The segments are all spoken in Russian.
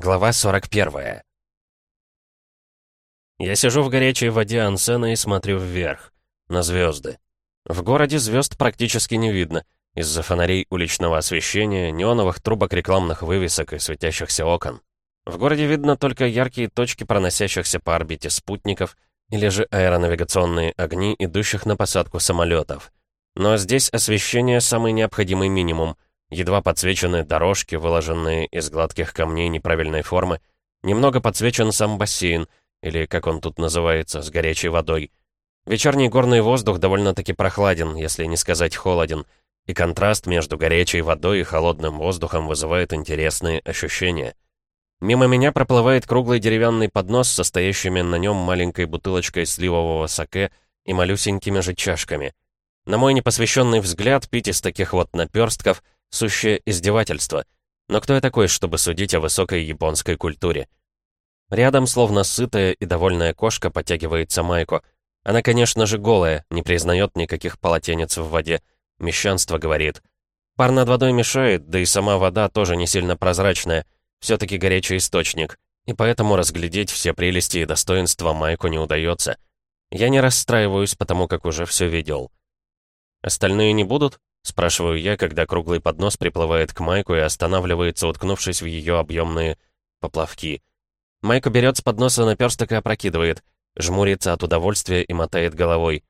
Глава 41. Я сижу в горячей воде ансена и смотрю вверх, на звезды. В городе звезд практически не видно, из-за фонарей уличного освещения, неоновых трубок рекламных вывесок и светящихся окон. В городе видно только яркие точки проносящихся по орбите спутников или же аэронавигационные огни, идущих на посадку самолетов. Но здесь освещение самый необходимый минимум — Едва подсвечены дорожки, выложенные из гладких камней неправильной формы. Немного подсвечен сам бассейн, или, как он тут называется, с горячей водой. Вечерний горный воздух довольно-таки прохладен, если не сказать холоден, и контраст между горячей водой и холодным воздухом вызывает интересные ощущения. Мимо меня проплывает круглый деревянный поднос, состоящими на нем маленькой бутылочкой сливового саке и малюсенькими же чашками. На мой непосвященный взгляд, пить из таких вот наперстков — Сущее издевательство. Но кто я такой, чтобы судить о высокой японской культуре? Рядом, словно сытая и довольная кошка, подтягивается Майко. Она, конечно же, голая, не признает никаких полотенец в воде. Мещанство говорит. Пар над водой мешает, да и сама вода тоже не сильно прозрачная. Все-таки горячий источник. И поэтому разглядеть все прелести и достоинства Майку не удается. Я не расстраиваюсь, потому как уже все видел. Остальные не будут? Спрашиваю я, когда круглый поднос приплывает к Майку и останавливается, уткнувшись в ее объемные поплавки. Майку берет с подноса наперсток и опрокидывает, жмурится от удовольствия и мотает головой.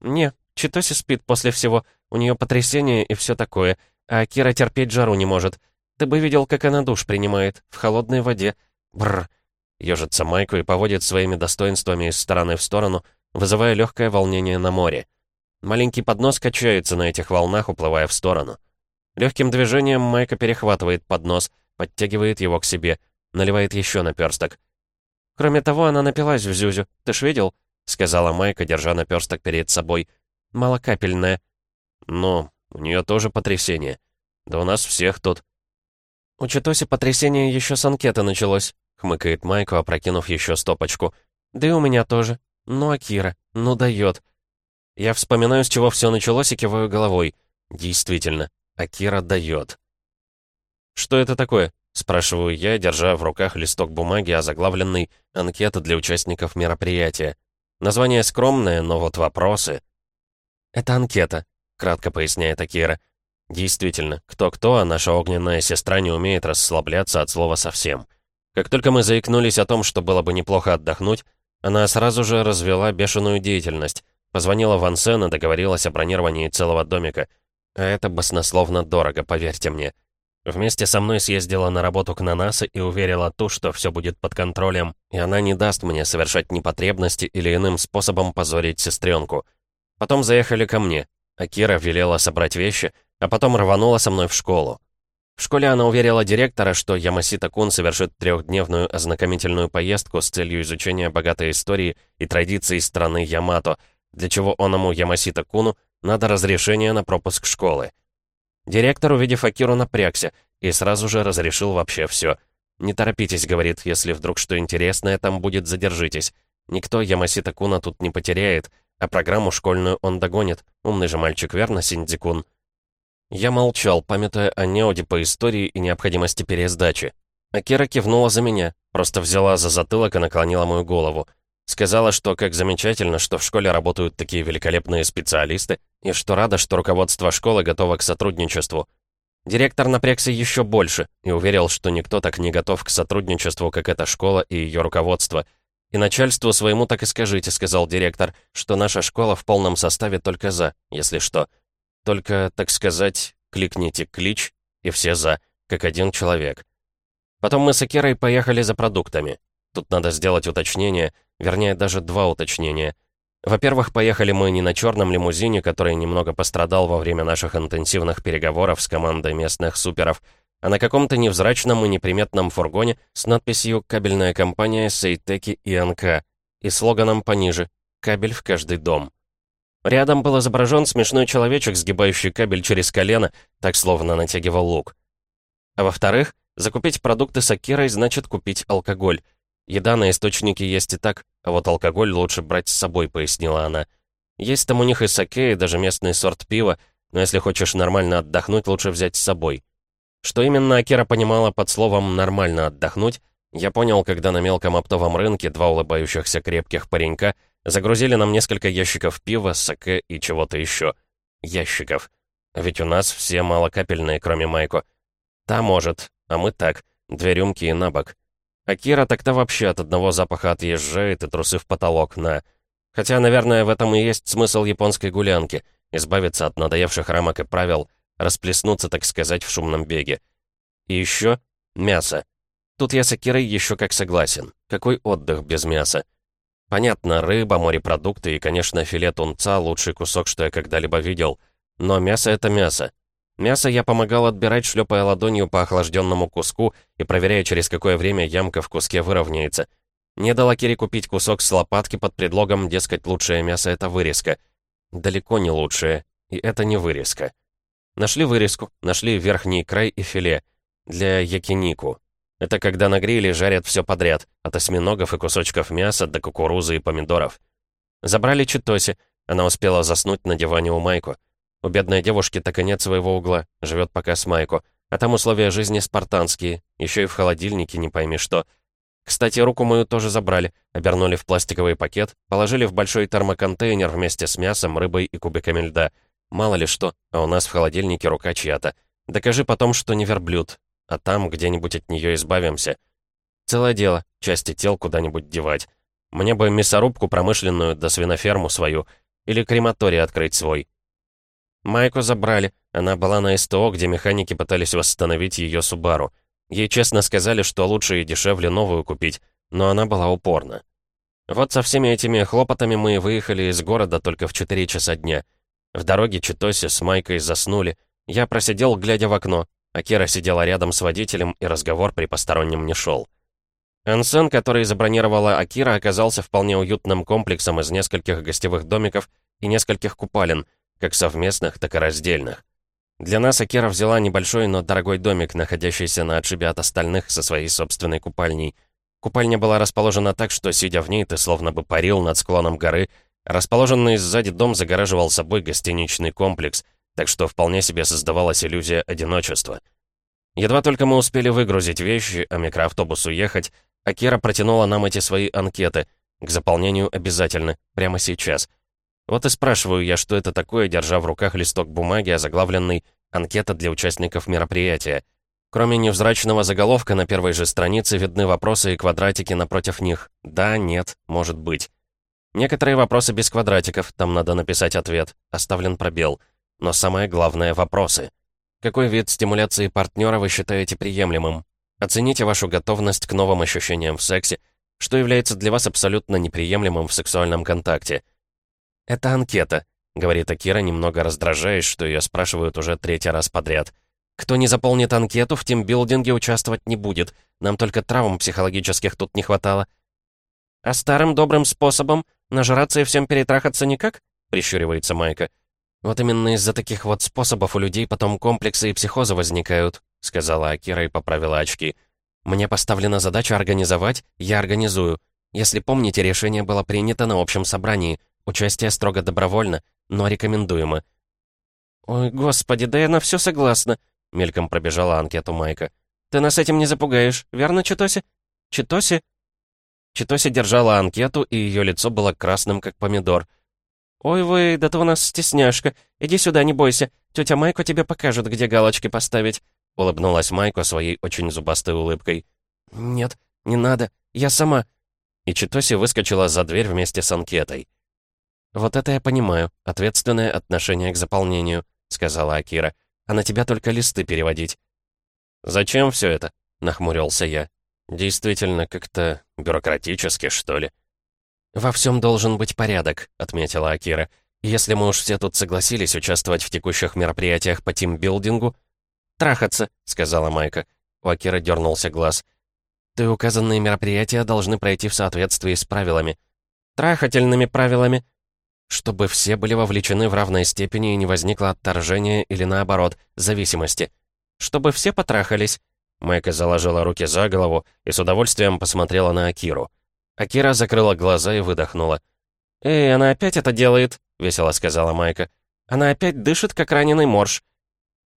«Не, Читоси спит после всего, у нее потрясение и все такое, а Кира терпеть жару не может. Ты бы видел, как она душ принимает, в холодной воде. Бррр!» Ёжится Майку и поводит своими достоинствами из стороны в сторону, вызывая легкое волнение на море. Маленький поднос качается на этих волнах, уплывая в сторону. Легким движением Майка перехватывает поднос, подтягивает его к себе, наливает еще наперсток. «Кроме того, она напилась в Зюзю. Ты ж видел?» — сказала Майка, держа наперсток перед собой. «Малокапельная». «Ну, у нее тоже потрясение. Да у нас всех тут». «У Читоси потрясение еще с анкета началось», — хмыкает Майка, опрокинув еще стопочку. «Да и у меня тоже. Ну, Акира, ну дает. Я вспоминаю, с чего все началось, и киваю головой. Действительно, Акира дает. «Что это такое?» — спрашиваю я, держа в руках листок бумаги, озаглавленный «Анкета для участников мероприятия». Название скромное, но вот вопросы. «Это анкета», — кратко поясняет Акира. «Действительно, кто-кто, а наша огненная сестра не умеет расслабляться от слова совсем. Как только мы заикнулись о том, что было бы неплохо отдохнуть, она сразу же развела бешеную деятельность. Позвонила в Ансен и договорилась о бронировании целого домика. А это баснословно дорого, поверьте мне. Вместе со мной съездила на работу к Нанаса и уверила ту, что все будет под контролем, и она не даст мне совершать непотребности или иным способом позорить сестренку. Потом заехали ко мне. Акира велела собрать вещи, а потом рванула со мной в школу. В школе она уверила директора, что Ямасита Кун совершит трехдневную ознакомительную поездку с целью изучения богатой истории и традиций страны Ямато — для чего оному Ямасита Куну надо разрешение на пропуск школы. Директор, увидев Акиру, напрягся и сразу же разрешил вообще все. «Не торопитесь», — говорит, — «если вдруг что интересное там будет, задержитесь. Никто Ямасита Куна тут не потеряет, а программу школьную он догонит. Умный же мальчик, верно, Синдзикун?» Я молчал, памятуя о неоде по истории и необходимости пересдачи. Акира кивнула за меня, просто взяла за затылок и наклонила мою голову. Сказала, что как замечательно, что в школе работают такие великолепные специалисты, и что рада, что руководство школы готово к сотрудничеству. Директор напрягся еще больше и уверил, что никто так не готов к сотрудничеству, как эта школа и ее руководство. «И начальству своему так и скажите», — сказал директор, «что наша школа в полном составе только за, если что. Только, так сказать, кликните клич, и все за, как один человек». Потом мы с Акерой поехали за продуктами. Тут надо сделать уточнение — Вернее, даже два уточнения. Во-первых, поехали мы не на черном лимузине, который немного пострадал во время наших интенсивных переговоров с командой местных суперов, а на каком-то невзрачном и неприметном фургоне с надписью «Кабельная компания Сейтеки и НК» и слоганом пониже «Кабель в каждый дом». Рядом был изображен смешной человечек, сгибающий кабель через колено, так словно натягивал лук. А во-вторых, закупить продукты с Акирой значит купить алкоголь. Еда на источнике есть и так, а вот алкоголь лучше брать с собой, пояснила она. Есть там у них и саке, и даже местный сорт пива, но если хочешь нормально отдохнуть, лучше взять с собой. Что именно Акира понимала под словом «нормально отдохнуть», я понял, когда на мелком оптовом рынке два улыбающихся крепких паренька загрузили нам несколько ящиков пива, саке и чего-то еще. Ящиков. Ведь у нас все малокапельные, кроме Майко. Та может, а мы так, две рюмки и на бок. Акира так-то вообще от одного запаха отъезжает и трусы в потолок на... Хотя, наверное, в этом и есть смысл японской гулянки — избавиться от надоевших рамок и правил, расплеснуться, так сказать, в шумном беге. И еще мясо. Тут я с Акирой еще как согласен. Какой отдых без мяса? Понятно, рыба, морепродукты и, конечно, филе тунца — лучший кусок, что я когда-либо видел. Но мясо — это мясо. Мясо я помогал отбирать, шлепая ладонью по охлажденному куску и проверяя, через какое время ямка в куске выровняется. Не дал Акире купить кусок с лопатки под предлогом, дескать, лучшее мясо — это вырезка. Далеко не лучшее. И это не вырезка. Нашли вырезку, нашли верхний край и филе. Для якинику. Это когда на гриле жарят все подряд, от осьминогов и кусочков мяса до кукурузы и помидоров. Забрали Читоси, она успела заснуть на диване у Майко. У бедной девушки так нет своего угла, живет пока с Майко. А там условия жизни спартанские, еще и в холодильнике не пойми что. Кстати, руку мою тоже забрали, обернули в пластиковый пакет, положили в большой термоконтейнер вместе с мясом, рыбой и кубиками льда. Мало ли что, а у нас в холодильнике рука чья-то. Докажи потом, что не верблюд, а там где-нибудь от нее избавимся. Целое дело, части тел куда-нибудь девать. Мне бы мясорубку промышленную да свиноферму свою, или крематорий открыть свой. Майку забрали, она была на СТО, где механики пытались восстановить ее Субару. Ей честно сказали, что лучше и дешевле новую купить, но она была упорна. Вот со всеми этими хлопотами мы выехали из города только в 4 часа дня. В дороге Читоси с Майкой заснули. Я просидел, глядя в окно, а Кира сидела рядом с водителем, и разговор при постороннем не шел. Ансен, который забронировала Акира, оказался вполне уютным комплексом из нескольких гостевых домиков и нескольких купалин, как совместных, так и раздельных. Для нас Акира взяла небольшой, но дорогой домик, находящийся на отшибе от остальных со своей собственной купальней. Купальня была расположена так, что, сидя в ней, ты словно бы парил над склоном горы. Расположенный сзади дом загораживал собой гостиничный комплекс, так что вполне себе создавалась иллюзия одиночества. Едва только мы успели выгрузить вещи, а микроавтобус уехать, Акира протянула нам эти свои анкеты. К заполнению обязательно, прямо сейчас. Вот и спрашиваю я, что это такое, держа в руках листок бумаги, озаглавленный «Анкета для участников мероприятия». Кроме невзрачного заголовка на первой же странице видны вопросы и квадратики напротив них. Да, нет, может быть. Некоторые вопросы без квадратиков, там надо написать ответ. Оставлен пробел. Но самое главное — вопросы. Какой вид стимуляции партнера вы считаете приемлемым? Оцените вашу готовность к новым ощущениям в сексе, что является для вас абсолютно неприемлемым в сексуальном контакте. «Это анкета», — говорит Акира, немного раздражаясь, что ее спрашивают уже третий раз подряд. «Кто не заполнит анкету, в тимбилдинге участвовать не будет. Нам только травм психологических тут не хватало». «А старым добрым способом нажраться и всем перетрахаться никак?» — прищуривается Майка. «Вот именно из-за таких вот способов у людей потом комплексы и психозы возникают», сказала Акира и поправила очки. «Мне поставлена задача организовать, я организую. Если помните, решение было принято на общем собрании. Участие строго добровольно, но рекомендуемо». «Ой, господи, да я на все согласна», мельком пробежала анкету Майка. «Ты нас этим не запугаешь, верно, Читоси? Читоси?» Читоси держала анкету, и ее лицо было красным, как помидор — «Ой вы, да ты у нас стесняшка. Иди сюда, не бойся. Тетя Майко тебе покажет, где галочки поставить», — улыбнулась Майко своей очень зубастой улыбкой. «Нет, не надо. Я сама». И Читоси выскочила за дверь вместе с анкетой. «Вот это я понимаю. Ответственное отношение к заполнению», — сказала Акира. «А на тебя только листы переводить». «Зачем все это?» — нахмурился я. «Действительно, как-то бюрократически, что ли?» «Во всем должен быть порядок», — отметила Акира. «Если мы уж все тут согласились участвовать в текущих мероприятиях по тимбилдингу...» «Трахаться», — сказала Майка. У Акиры дернулся глаз. «Ты указанные мероприятия должны пройти в соответствии с правилами». «Трахательными правилами», чтобы все были вовлечены в равной степени и не возникло отторжения или, наоборот, зависимости. Чтобы все потрахались. Майка заложила руки за голову и с удовольствием посмотрела на Акиру. Акира закрыла глаза и выдохнула. «Эй, она опять это делает», — весело сказала Майка. «Она опять дышит, как раненый морж».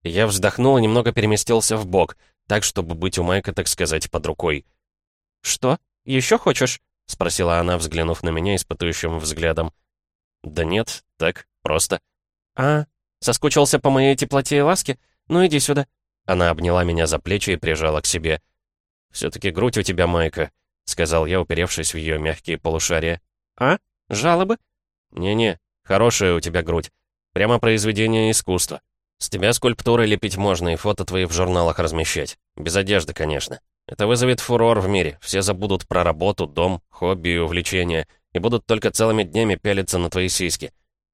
Я вздохнул и немного переместился в бок, так, чтобы быть у Майка, так сказать, под рукой. «Что? Еще хочешь?» — спросила она, взглянув на меня испытующим взглядом. «Да нет, так, просто». «А, соскучился по моей теплоте и ласке? Ну иди сюда». Она обняла меня за плечи и прижала к себе. «Все-таки грудь у тебя, Майка», — сказал я, уперевшись в ее мягкие полушария. «А? Жалобы?» «Не-не, хорошая у тебя грудь. Прямо произведение искусства. С тебя скульптуры лепить можно и фото твои в журналах размещать. Без одежды, конечно. Это вызовет фурор в мире. Все забудут про работу, дом, хобби и увлечения, и будут только целыми днями пялиться на твои сиськи.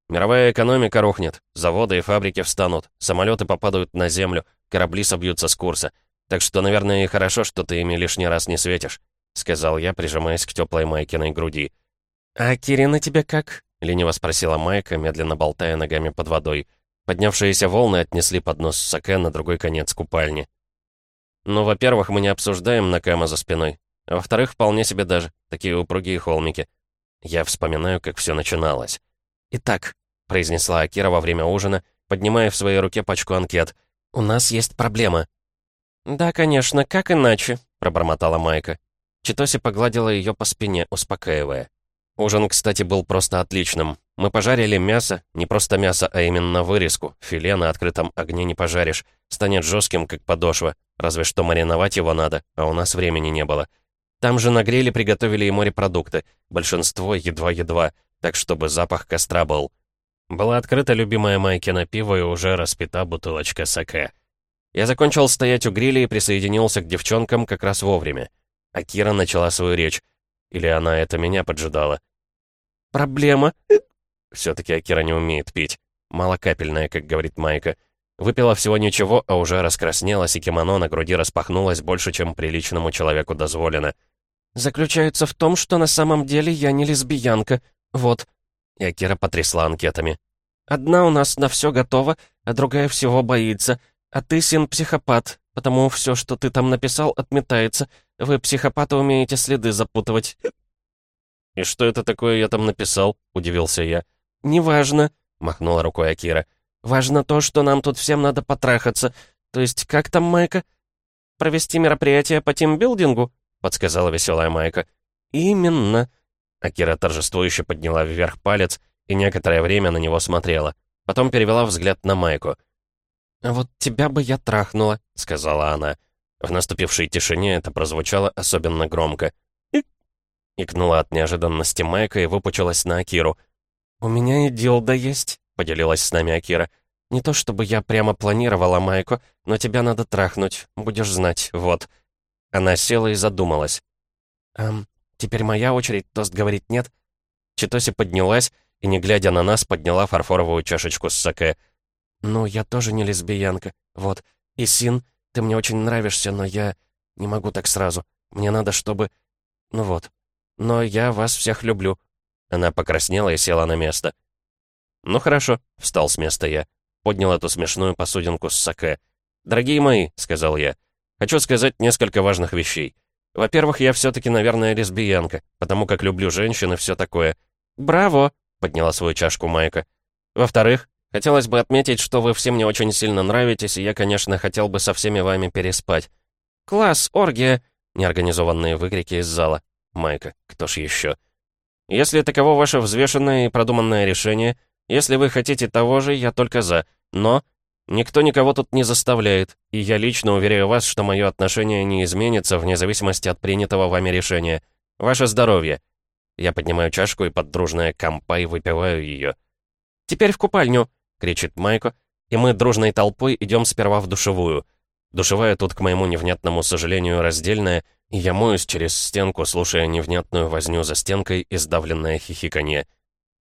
Мировая экономика рухнет, заводы и фабрики встанут, самолеты попадают на землю, корабли собьются с курса. Так что, наверное, и хорошо, что ты ими лишний раз не светишь», — сказал я, прижимаясь к теплой Майкиной груди. «А Кирина тебе как?» — лениво спросила Майка, медленно болтая ногами под водой. Поднявшиеся волны отнесли поднос саке на другой конец купальни. «Ну, во-первых, мы не обсуждаем Накама за спиной. А во-вторых, вполне себе даже. Такие упругие холмики. Я вспоминаю, как все начиналось. «Итак», — произнесла Акира во время ужина, поднимая в своей руке пачку анкет, «у нас есть проблема». «Да, конечно, как иначе?» — пробормотала Майка. Читоси погладила ее по спине, успокаивая. Ужин, кстати, был просто отличным. Мы пожарили мясо, не просто мясо, а именно вырезку. Филе на открытом огне не пожаришь. Станет жестким, как подошва. Разве что мариновать его надо, а у нас времени не было. Там же на гриле приготовили и морепродукты. Большинство едва-едва, так чтобы запах костра был. Была открыта любимая Майкина пиво и уже распита бутылочка саке. Я закончил стоять у гриля и присоединился к девчонкам как раз вовремя. А Кира начала свою речь. Или она это меня поджидала. «Проблема?» Все-таки Акира не умеет пить. Малокапельная, как говорит Майка. Выпила всего ничего, а уже раскраснелась, и кимоно на груди распахнулось больше, чем приличному человеку дозволено. «Заключается в том, что на самом деле я не лесбиянка. Вот». И Акира потрясла анкетами. «Одна у нас на все готова, а другая всего боится. А ты, Син, психопат, потому все, что ты там написал, отметается. Вы, психопаты, умеете следы запутывать». «И что это такое я там написал?» — удивился я. «Неважно», — махнула рукой Акира. «Важно то, что нам тут всем надо потрахаться. То есть, как там, Майка?» «Провести мероприятие по тимбилдингу?» — подсказала веселая Майка. «Именно». Акира торжествующе подняла вверх палец и некоторое время на него смотрела. Потом перевела взгляд на Майку. «А вот тебя бы я трахнула», — сказала она. В наступившей тишине это прозвучало особенно громко. Икнула от неожиданности Майка и выпучилась на Акиру. «У меня и дилда есть», — поделилась с нами Акира. «Не то чтобы я прямо планировала, Майку, но тебя надо трахнуть, будешь знать, вот». Она села и задумалась. «Эм, теперь моя очередь тост говорить нет?» Читоси поднялась и, не глядя на нас, подняла фарфоровую чашечку с саке — «Ну, я тоже не лесбиянка. Вот. И Син, ты мне очень нравишься, но я не могу так сразу. Мне надо, чтобы... Ну вот. Но я вас всех люблю». Она покраснела и села на место. «Ну хорошо», — встал с места я. Поднял эту смешную посудинку с саке. «Дорогие мои», — сказал я, — «хочу сказать несколько важных вещей. Во-первых, я все-таки, наверное, лесбиянка, потому как люблю женщин и все такое». «Браво!» — подняла свою чашку Майка. «Во-вторых, Хотелось бы отметить, что вы все мне очень сильно нравитесь, и я, конечно, хотел бы со всеми вами переспать. «Класс, оргия!» — неорганизованные выкрики из зала. «Майка, кто ж еще?» «Если таково ваше взвешенное и продуманное решение, если вы хотите того же, я только за. Но никто никого тут не заставляет, и я лично уверяю вас, что мое отношение не изменится вне зависимости от принятого вами решения. Ваше здоровье!» Я поднимаю чашку и под дружное компай выпиваю ее. «Теперь в купальню!» — кричит Майко, и мы дружной толпой идем сперва в душевую. Душевая тут, к моему невнятному сожалению, раздельная, и я моюсь через стенку, слушая невнятную возню за стенкой и сдавленное хихиканье.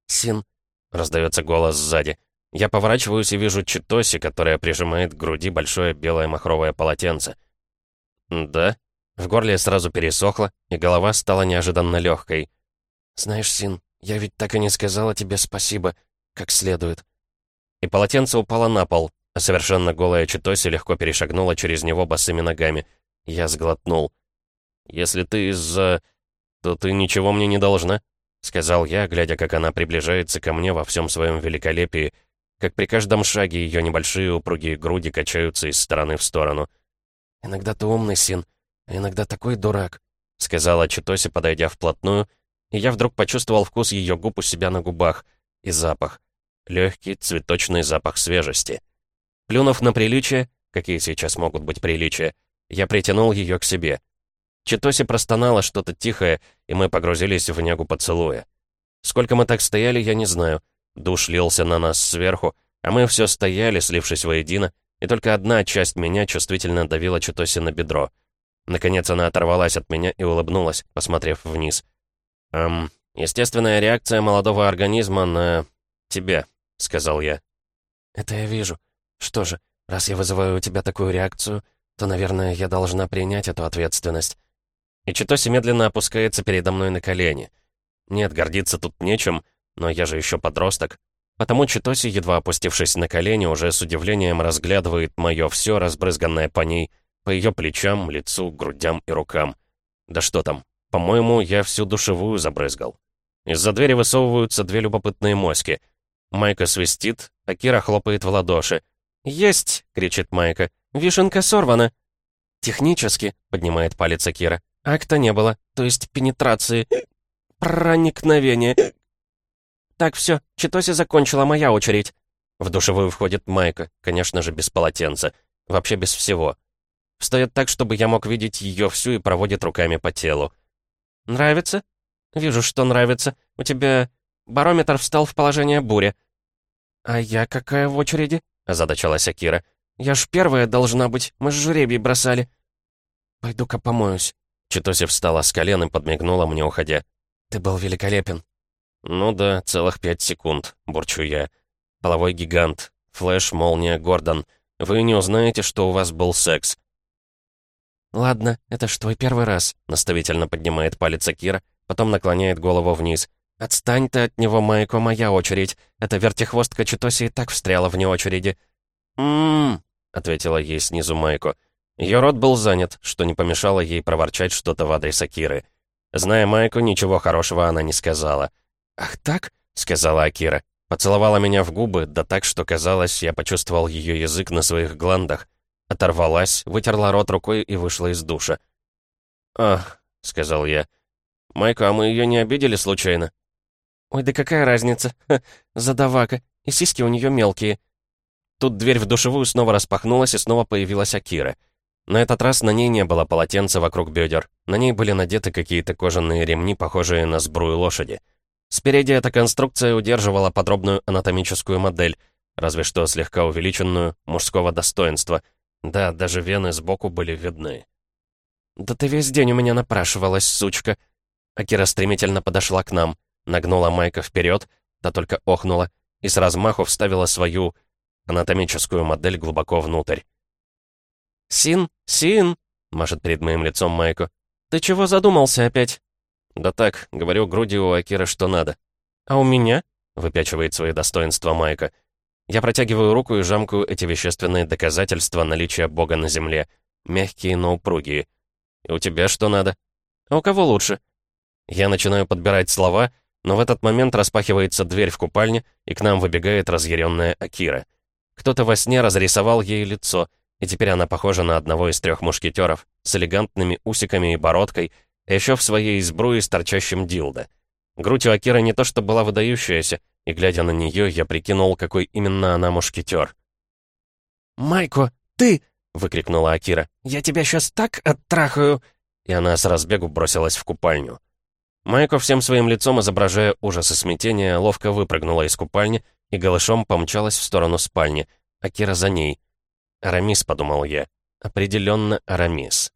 «Син!» — раздается голос сзади. Я поворачиваюсь и вижу Читоси, которая прижимает к груди большое белое махровое полотенце. «Да?» В горле сразу пересохло, и голова стала неожиданно легкой. «Знаешь, Син, я ведь так и не сказала тебе спасибо, как следует и полотенце упало на пол, а совершенно голая Читоси легко перешагнула через него босыми ногами. Я сглотнул. «Если ты из-за... то ты ничего мне не должна», — сказал я, глядя, как она приближается ко мне во всем своем великолепии, как при каждом шаге ее небольшие упругие груди качаются из стороны в сторону. «Иногда ты умный, Син, а иногда такой дурак», — сказала Читоси, подойдя вплотную, и я вдруг почувствовал вкус ее губ у себя на губах и запах. Легкий цветочный запах свежести. Плюнув на приличие, какие сейчас могут быть приличия, я притянул ее к себе. Читоси простонала что-то тихое, и мы погрузились в негу поцелуя. Сколько мы так стояли, я не знаю. Душ лился на нас сверху, а мы все стояли, слившись воедино, и только одна часть меня чувствительно давила Читоси на бедро. Наконец она оторвалась от меня и улыбнулась, посмотрев вниз. «Эм, естественная реакция молодого организма на... тебя», — сказал я. «Это я вижу. Что же, раз я вызываю у тебя такую реакцию, то, наверное, я должна принять эту ответственность». И Читоси медленно опускается передо мной на колени. Нет, гордиться тут нечем, но я же еще подросток. Потому Читоси, едва опустившись на колени, уже с удивлением разглядывает мое все, разбрызганное по ней, по ее плечам, лицу, грудям и рукам. Да что там, по-моему, я всю душевую забрызгал. Из-за двери высовываются две любопытные моськи. Майка свистит, а Кира хлопает в ладоши. «Есть!» — кричит Майка. «Вишенка сорвана!» «Технически», — поднимает палец Акира. «Акта не было, то есть пенетрации. Проникновение. Так, все, Читоси закончила, моя очередь». В душевую входит Майка, конечно же, без полотенца. Вообще без всего. Встает так, чтобы я мог видеть ее всю и проводит руками по телу. «Нравится?» «Вижу, что нравится. У тебя барометр встал в положение буря». «А я какая в очереди?» — озадачалась Акира. «Я ж первая должна быть. Мы ж жребий бросали». «Пойду-ка помоюсь». Читоси встала с колен и подмигнула мне, уходя. «Ты был великолепен». «Ну да, целых пять секунд», — бурчу я. «Половой гигант. Флэш, молния, Гордон. Вы не узнаете, что у вас был секс». «Ладно, это ж твой первый раз», — наставительно поднимает палец Акира, потом наклоняет голову вниз. «Отстань ты от него, Майко, моя очередь. Эта вертихвостка Читоси и так встряла вне очереди». «М-м-м», ответила ей снизу Майко. Ее рот был занят, что не помешало ей проворчать что-то в адрес Акиры. Зная Майку, ничего хорошего она не сказала. «Ах так?» — сказала Акира. Поцеловала меня в губы, да так, что казалось, я почувствовал ее язык на своих гландах. Оторвалась, вытерла рот рукой и вышла из душа. «Ах», — сказал я. «Майка, а мы ее не обидели случайно?» «Ой, да какая разница? Ха, задавака. И сиськи у нее мелкие». Тут дверь в душевую снова распахнулась, и снова появилась Акира. На этот раз на ней не было полотенца вокруг бедер. На ней были надеты какие-то кожаные ремни, похожие на сбрую лошади. Спереди эта конструкция удерживала подробную анатомическую модель, разве что слегка увеличенную, мужского достоинства. Да, даже вены сбоку были видны. «Да ты весь день у меня напрашивалась, сучка!» Акира стремительно подошла к нам, нагнула Майка вперед, та только охнула, и с размаху вставила свою анатомическую модель глубоко внутрь. «Син, Син!» — машет перед моим лицом Майку. «Ты чего задумался опять?» «Да так, говорю груди у Акира, что надо». «А у меня?» — выпячивает свои достоинства Майка. Я протягиваю руку и жамкаю эти вещественные доказательства наличия Бога на земле. Мягкие, но упругие. «И у тебя что надо?» «А у кого лучше?» Я начинаю подбирать слова, но в этот момент распахивается дверь в купальне, и к нам выбегает разъяренная Акира. Кто-то во сне разрисовал ей лицо — и теперь она похожа на одного из трех мушкетеров, с элегантными усиками и бородкой, еще в своей сбруе с торчащим дилдо. Грудь у Акиры не то что была выдающаяся, и, глядя на нее, я прикинул, какой именно она мушкетер. «Майко, ты!» — выкрикнула Акира. «Я тебя сейчас так оттрахаю!» И она с разбегу бросилась в купальню. Майко всем своим лицом, изображая ужас и смятение, ловко выпрыгнула из купальни и голышом помчалась в сторону спальни, Акира за ней — «Арамис», — подумал я. «Определенно Арамис».